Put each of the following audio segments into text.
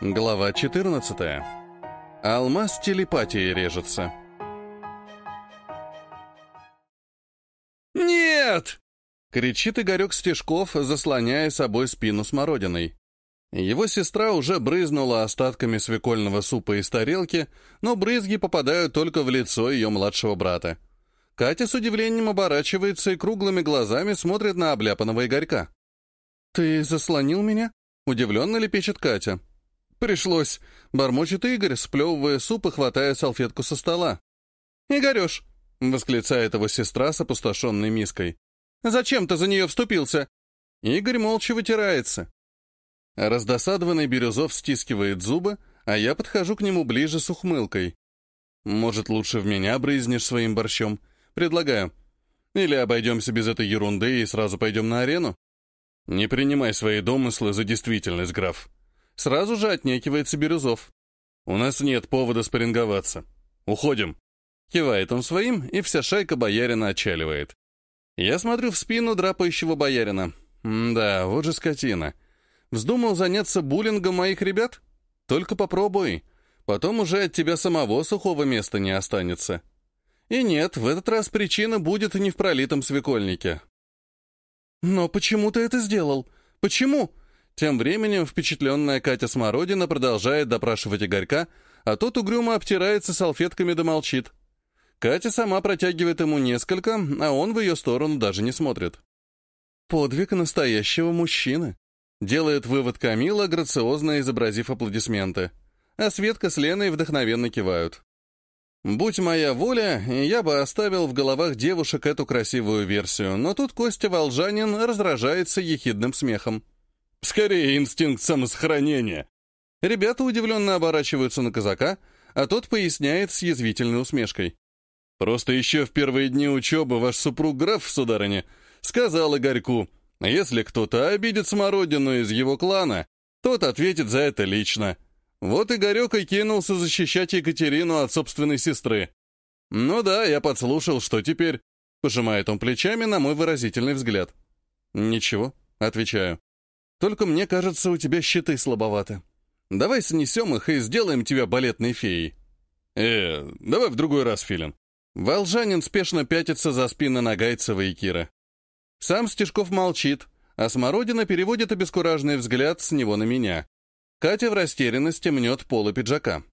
Глава 14. Алмаз телепатии режется. «Нет!» — кричит Игорек Стежков, заслоняя собой спину смородиной. Его сестра уже брызнула остатками свекольного супа из тарелки, но брызги попадают только в лицо ее младшего брата. Катя с удивлением оборачивается и круглыми глазами смотрит на обляпанного Игорька. «Ты заслонил меня?» — удивленно лепечет Катя. «Пришлось», — бормочет Игорь, сплевывая суп и хватая салфетку со стола. «Игореш», — восклицает его сестра с опустошенной миской. «Зачем ты за нее вступился?» Игорь молча вытирается. Раздосадованный Бирюзов стискивает зубы, а я подхожу к нему ближе с ухмылкой. «Может, лучше в меня брызнешь своим борщом?» Предлагаю. Или обойдемся без этой ерунды и сразу пойдем на арену? Не принимай свои домыслы за действительность, граф. Сразу же отнекивается Бирюзов. У нас нет повода спарринговаться. Уходим. Кивает он своим, и вся шайка боярина отчаливает. Я смотрю в спину драпающего боярина. Да, вот же скотина. Вздумал заняться буллингом моих ребят? Только попробуй. Потом уже от тебя самого сухого места не останется. И нет, в этот раз причина будет не в пролитом свекольнике. «Но почему ты это сделал? Почему?» Тем временем впечатленная Катя Смородина продолжает допрашивать Игорька, а тот угрюмо обтирается салфетками да молчит. Катя сама протягивает ему несколько, а он в ее сторону даже не смотрит. «Подвиг настоящего мужчины», — делает вывод Камила, грациозно изобразив аплодисменты. А Светка с Леной вдохновенно кивают. Будь моя воля, я бы оставил в головах девушек эту красивую версию, но тут Костя Волжанин раздражается ехидным смехом. Скорее инстинкт самосохранения. Ребята удивленно оборачиваются на казака, а тот поясняет с язвительной усмешкой. Просто еще в первые дни учебы ваш супруг граф, сударыня, сказал Игорьку, если кто-то обидит смородину из его клана, тот ответит за это лично. Вот Игорек и кинулся защищать Екатерину от собственной сестры. Ну да, я подслушал, что теперь? Пожимает он плечами на мой выразительный взгляд. Ничего, отвечаю. Только мне кажется, у тебя щиты слабоваты. Давай снесем их и сделаем тебя балетной феей. Э, давай в другой раз, Филин. Волжанин спешно пятится за спины Нагайцева и Кира. Сам Стежков молчит, а Смородина переводит обескураженный взгляд с него на меня. Катя в растерянности мнет полы пиджака.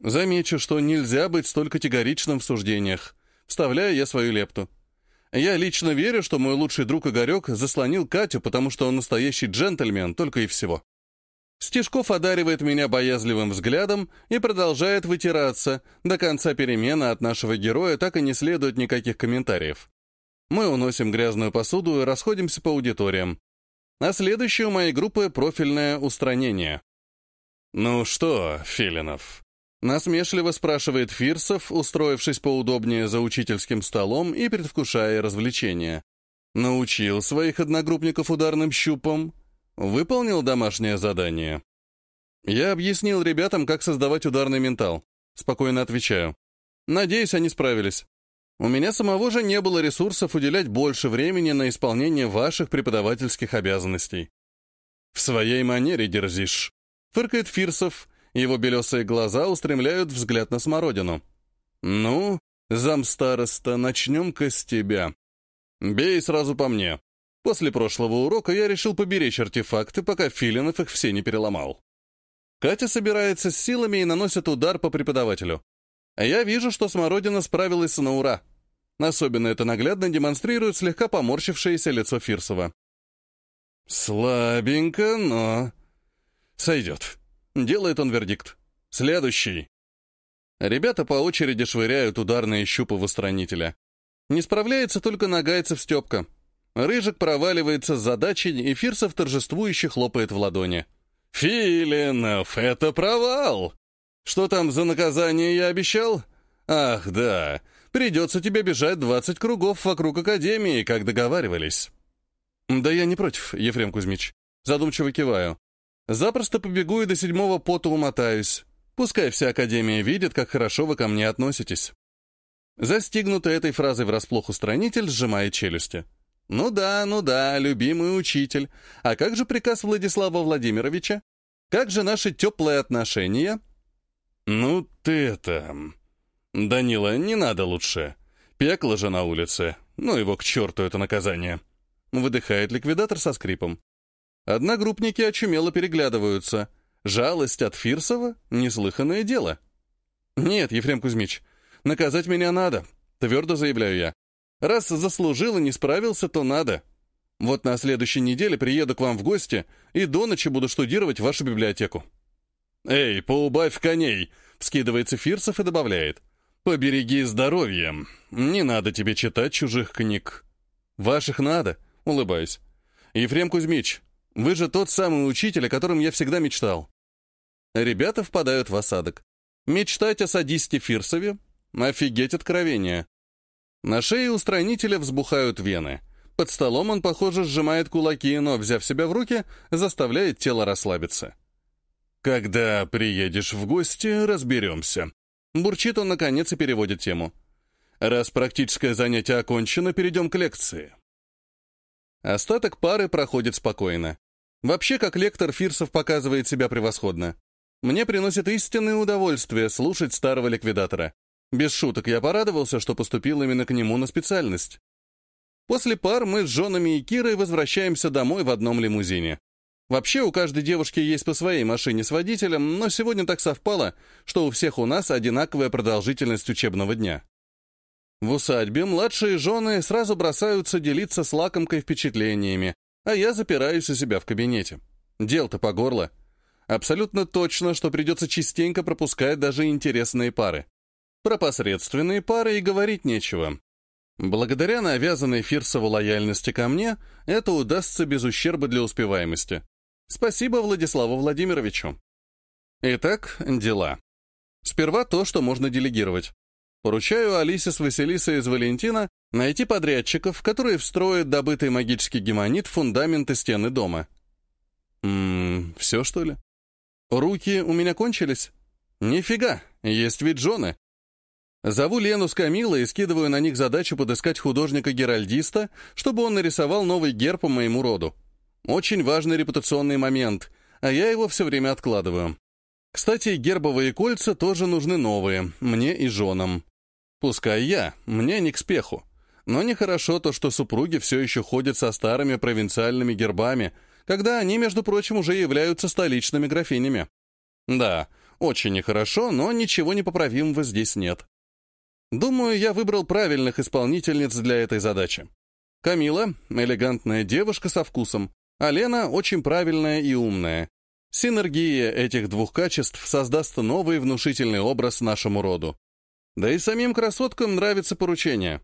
Замечу, что нельзя быть столь категоричным в суждениях. Вставляю я свою лепту. Я лично верю, что мой лучший друг Игорек заслонил Катю, потому что он настоящий джентльмен, только и всего. Стежков одаривает меня боязливым взглядом и продолжает вытираться. До конца перемены от нашего героя так и не следует никаких комментариев. Мы уносим грязную посуду и расходимся по аудиториям. А следующее у моей группы — профильное устранение. «Ну что, Филинов?» Насмешливо спрашивает Фирсов, устроившись поудобнее за учительским столом и предвкушая развлечения. Научил своих одногруппников ударным щупом? Выполнил домашнее задание? Я объяснил ребятам, как создавать ударный ментал. Спокойно отвечаю. Надеюсь, они справились. У меня самого же не было ресурсов уделять больше времени на исполнение ваших преподавательских обязанностей. В своей манере дерзишь. Фыркает Фирсов, его белесые глаза устремляют взгляд на смородину. Ну, замстароста, начнем-ка с тебя. Бей сразу по мне. После прошлого урока я решил поберечь артефакты, пока Филинов их все не переломал. Катя собирается с силами и наносит удар по преподавателю. Я вижу, что Смородина справилась на ура. Особенно это наглядно демонстрирует слегка поморщившееся лицо Фирсова. «Слабенько, но...» «Сойдет», — делает он вердикт. «Следующий». Ребята по очереди швыряют ударные щупы в устранителя. Не справляется только нагайцев Степка. Рыжик проваливается с задачей, и Фирсов торжествующе хлопает в ладони. «Филинов, это провал! Что там за наказание я обещал? Ах, да, Придется тебе бежать 20 кругов вокруг Академии, как договаривались». «Да я не против, Ефрем Кузьмич». Задумчиво киваю. «Запросто побегу и до седьмого пота умотаюсь. Пускай вся Академия видит, как хорошо вы ко мне относитесь». Застигнутый этой фразой врасплох устранитель сжимает челюсти. «Ну да, ну да, любимый учитель. А как же приказ Владислава Владимировича? Как же наши теплые отношения?» «Ну ты это...» «Данила, не надо лучше. Пекло же на улице. Ну его к черту это наказание». Выдыхает ликвидатор со скрипом. Одногруппники очумело переглядываются. Жалость от Фирсова — неслыханное дело. «Нет, Ефрем Кузьмич, наказать меня надо», — твердо заявляю я. «Раз заслужил и не справился, то надо. Вот на следующей неделе приеду к вам в гости и до ночи буду штудировать вашу библиотеку». «Эй, поубавь коней!» — вскидывается Фирсов и добавляет. «Побереги здоровье. Не надо тебе читать чужих книг». «Ваших надо», — улыбаюсь. «Ефрем Кузьмич, вы же тот самый учитель, о котором я всегда мечтал». Ребята впадают в осадок. Мечтать о садисте Фирсове? Офигеть откровение. На шее устранителя взбухают вены. Под столом он, похоже, сжимает кулаки, но, взяв себя в руки, заставляет тело расслабиться. «Когда приедешь в гости, разберемся», Бурчит он, наконец, и переводит тему. Раз практическое занятие окончено, перейдем к лекции. Остаток пары проходит спокойно. Вообще, как лектор Фирсов показывает себя превосходно. Мне приносит истинное удовольствие слушать старого ликвидатора. Без шуток, я порадовался, что поступил именно к нему на специальность. После пар мы с женами и Кирой возвращаемся домой в одном лимузине. Вообще, у каждой девушки есть по своей машине с водителем, но сегодня так совпало, что у всех у нас одинаковая продолжительность учебного дня. В усадьбе младшие жены сразу бросаются делиться с лакомкой впечатлениями, а я запираюсь у себя в кабинете. Дел-то по горло. Абсолютно точно, что придется частенько пропускать даже интересные пары. Про посредственные пары и говорить нечего. Благодаря навязанной Фирсову лояльности ко мне, это удастся без ущерба для успеваемости. Спасибо Владиславу Владимировичу. Итак, дела. Сперва то, что можно делегировать. Поручаю Алисе с Василисой из Валентина найти подрядчиков, которые встроят добытый магический гемонит в фундаменты стены дома. Ммм, все что ли? Руки у меня кончились? Нифига, есть ведь жены. Зову Лену с Камилой и скидываю на них задачу подыскать художника-геральдиста, чтобы он нарисовал новый герб по моему роду. Очень важный репутационный момент, а я его все время откладываю. Кстати, гербовые кольца тоже нужны новые, мне и женам. Пускай я, мне не к спеху. Но нехорошо то, что супруги все еще ходят со старыми провинциальными гербами, когда они, между прочим, уже являются столичными графинями. Да, очень нехорошо, но ничего непоправимого здесь нет. Думаю, я выбрал правильных исполнительниц для этой задачи. Камила — элегантная девушка со вкусом, а Лена очень правильная и умная. Синергия этих двух качеств создаст новый внушительный образ нашему роду. Да и самим красоткам нравится поручение.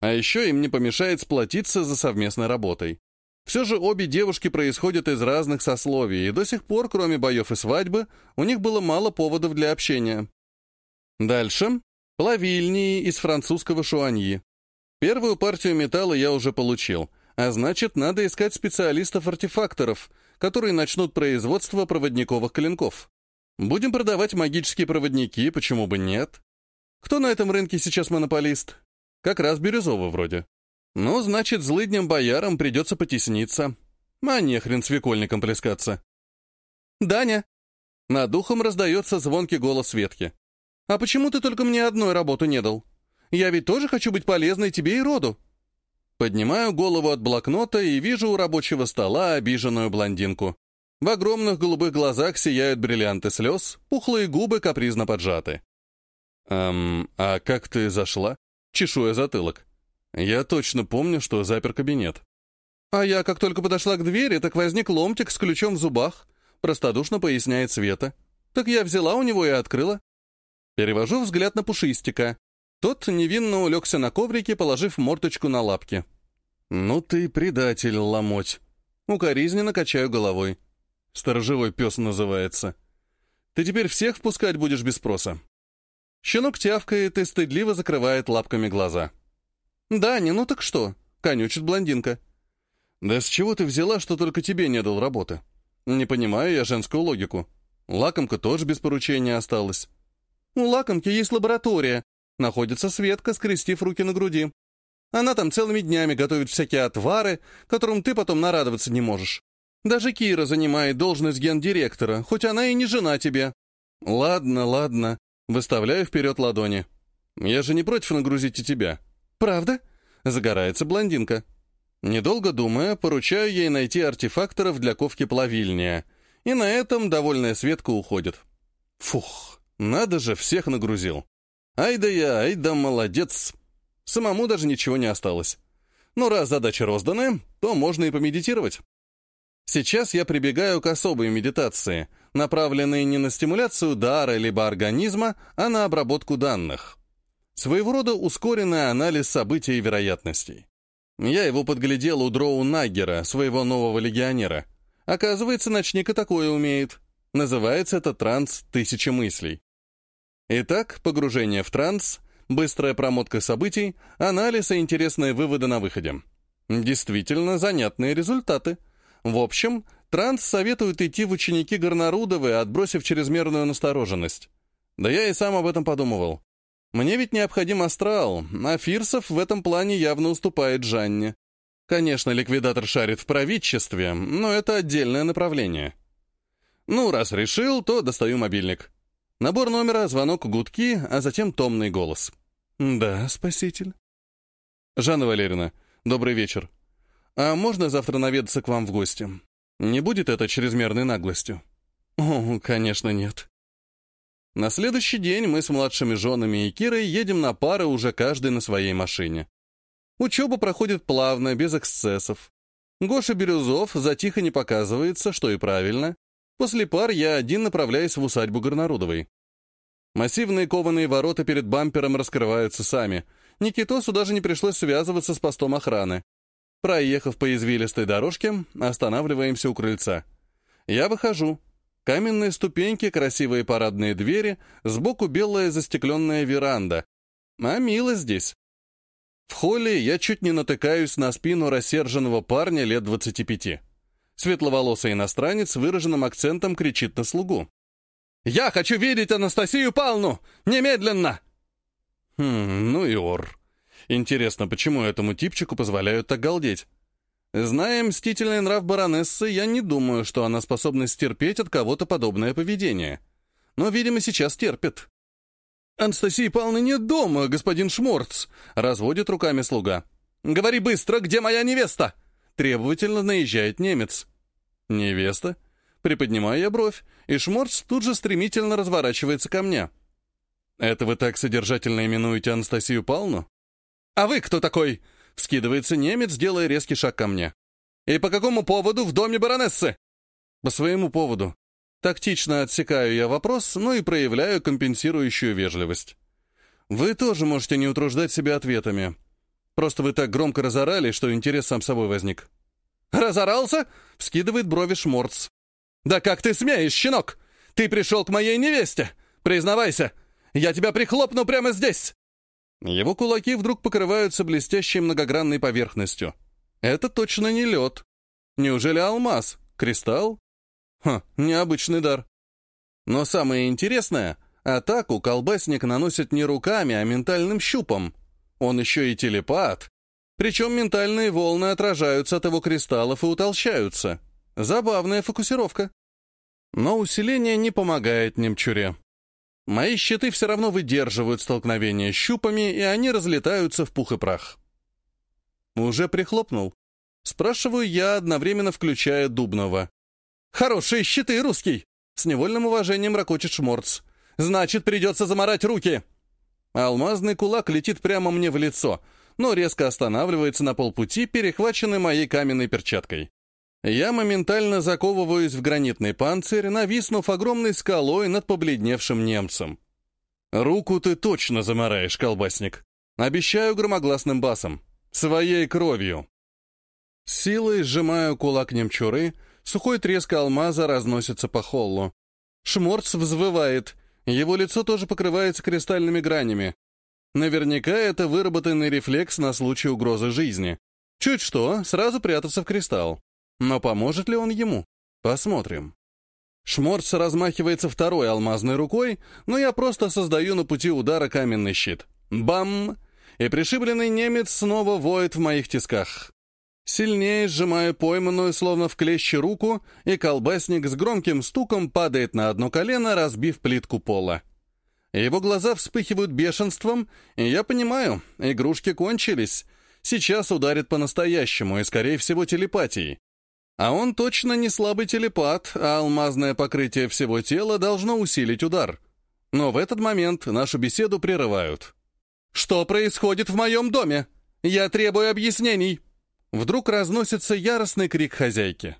А еще им не помешает сплотиться за совместной работой. Все же обе девушки происходят из разных сословий, и до сих пор, кроме боев и свадьбы, у них было мало поводов для общения. Дальше. Плавильни из французского шуаньи. Первую партию металла я уже получил — а значит, надо искать специалистов-артефакторов, которые начнут производство проводниковых клинков. Будем продавать магические проводники, почему бы нет? Кто на этом рынке сейчас монополист? Как раз Бирюзова вроде. Ну, значит, злыдням боярам придется потесниться. А не хрен свекольником плескаться. «Даня!» Над духом раздается звонкий голос Светки. «А почему ты только мне одной работу не дал? Я ведь тоже хочу быть полезной тебе и роду». Поднимаю голову от блокнота и вижу у рабочего стола обиженную блондинку. В огромных голубых глазах сияют бриллианты слез, пухлые губы капризно поджаты. «Эм, а как ты зашла?» Чешу я затылок. Я точно помню, что запер кабинет. А я, как только подошла к двери, так возник ломтик с ключом в зубах. Простодушно поясняет Света. Так я взяла у него и открыла. Перевожу взгляд на Пушистика. Тот невинно улегся на коврике, положив морточку на лапки. «Ну ты предатель, ломоть!» Укоризненно качаю головой. Сторожевой пес называется. Ты теперь всех впускать будешь без спроса. Щенок тявкает и стыдливо закрывает лапками глаза. «Да, не, ну так что?» — конючит блондинка. «Да с чего ты взяла, что только тебе не дал работы? Не понимаю я женскую логику. Лакомка тоже без поручения осталась». «У лакомки есть лаборатория», находится Светка, скрестив руки на груди. Она там целыми днями готовит всякие отвары, которым ты потом нарадоваться не можешь. Даже Кира занимает должность гендиректора, хоть она и не жена тебе. Ладно, ладно. Выставляю вперед ладони. Я же не против нагрузить и тебя. Правда? Загорается блондинка. Недолго думая, поручаю ей найти артефакторов для ковки плавильня. И на этом довольная Светка уходит. Фух, надо же, всех нагрузил. Ай да я, ай да молодец. Самому даже ничего не осталось. Но раз задачи розданы, то можно и помедитировать. Сейчас я прибегаю к особой медитации, направленной не на стимуляцию дара либо организма, а на обработку данных. Своего рода ускоренный анализ событий и вероятностей. Я его подглядел у Дроу Наггера, своего нового легионера. Оказывается, ночник и такое умеет. Называется это транс «Тысяча мыслей». Итак, погружение в транс, быстрая промотка событий, анализ и интересные выводы на выходе. Действительно занятные результаты — в общем, Транс советует идти в ученики Горнарудовы, отбросив чрезмерную настороженность. Да я и сам об этом подумывал. Мне ведь необходим астрал, а Фирсов в этом плане явно уступает Жанне. Конечно, ликвидатор шарит в правительстве, но это отдельное направление. Ну, раз решил, то достаю мобильник. Набор номера, звонок, гудки, а затем томный голос. «Да, спаситель». «Жанна Валерьевна, добрый вечер. «А можно завтра наведаться к вам в гости? Не будет это чрезмерной наглостью?» «О, конечно, нет». На следующий день мы с младшими женами и Кирой едем на пары уже каждый на своей машине. Учеба проходит плавно, без эксцессов. Гоша Бирюзов затихо не показывается, что и правильно. После пар я один направляюсь в усадьбу Горнарудовой. Массивные кованые ворота перед бампером раскрываются сами. Никитосу даже не пришлось связываться с постом охраны. Проехав по извилистой дорожке, останавливаемся у крыльца. Я выхожу. Каменные ступеньки, красивые парадные двери, сбоку белая застекленная веранда. А мило здесь. В холле я чуть не натыкаюсь на спину рассерженного парня лет 25. Светловолосый иностранец выраженным акцентом кричит на слугу. «Я хочу видеть Анастасию Павловну! Немедленно!» Хм, ну и ор. Интересно, почему этому типчику позволяют так галдеть? Зная мстительный нрав баронессы, я не думаю, что она способна стерпеть от кого-то подобное поведение. Но, видимо, сейчас терпит. «Анастасии Павловны нет дома, господин Шморц», — разводит руками слуга. «Говори быстро, где моя невеста?» Требовательно наезжает немец. «Невеста?» Приподнимаю я бровь, и Шморц тут же стремительно разворачивается ко мне. «Это вы так содержательно именуете Анастасию Павловну?» «А вы кто такой?» — вскидывается немец, делая резкий шаг ко мне. «И по какому поводу в доме баронессы?» «По своему поводу. Тактично отсекаю я вопрос, но и проявляю компенсирующую вежливость. Вы тоже можете не утруждать себя ответами. Просто вы так громко разорали, что интерес сам собой возник». «Разорался?» — вскидывает брови Шморц. «Да как ты смеешь, щенок? Ты пришел к моей невесте! Признавайся! Я тебя прихлопну прямо здесь!» Его кулаки вдруг покрываются блестящей многогранной поверхностью. Это точно не лед. Неужели алмаз? Кристалл? Ха, необычный дар. Но самое интересное, атаку колбасник наносит не руками, а ментальным щупом. Он еще и телепат. Причем ментальные волны отражаются от его кристаллов и утолщаются. Забавная фокусировка. Но усиление не помогает немчуре. Мои щиты все равно выдерживают столкновение с щупами, и они разлетаются в пух и прах. Уже прихлопнул. Спрашиваю я, одновременно включая Дубного. «Хорошие щиты, русский!» С невольным уважением ракочет Шморц. «Значит, придется заморать руки!» Алмазный кулак летит прямо мне в лицо, но резко останавливается на полпути, перехваченный моей каменной перчаткой. Я моментально заковываюсь в гранитный панцирь, нависнув огромной скалой над побледневшим немцем. «Руку ты точно замараешь, колбасник!» Обещаю громогласным басом. «Своей кровью!» Силой сжимаю кулак немчуры, сухой треск алмаза разносится по холлу. Шморц взвывает, его лицо тоже покрывается кристальными гранями. Наверняка это выработанный рефлекс на случай угрозы жизни. Чуть что, сразу прятаться в кристалл. Но поможет ли он ему? Посмотрим. Шморц размахивается второй алмазной рукой, но я просто создаю на пути удара каменный щит. Бам! И пришибленный немец снова воет в моих тисках. Сильнее сжимаю пойманную, словно в клещи руку, и колбасник с громким стуком падает на одно колено, разбив плитку пола. Его глаза вспыхивают бешенством, и я понимаю, игрушки кончились. Сейчас ударит по-настоящему, и, скорее всего, телепатией. А он точно не слабый телепат, а алмазное покрытие всего тела должно усилить удар. Но в этот момент нашу беседу прерывают. «Что происходит в моем доме? Я требую объяснений!» Вдруг разносится яростный крик хозяйки.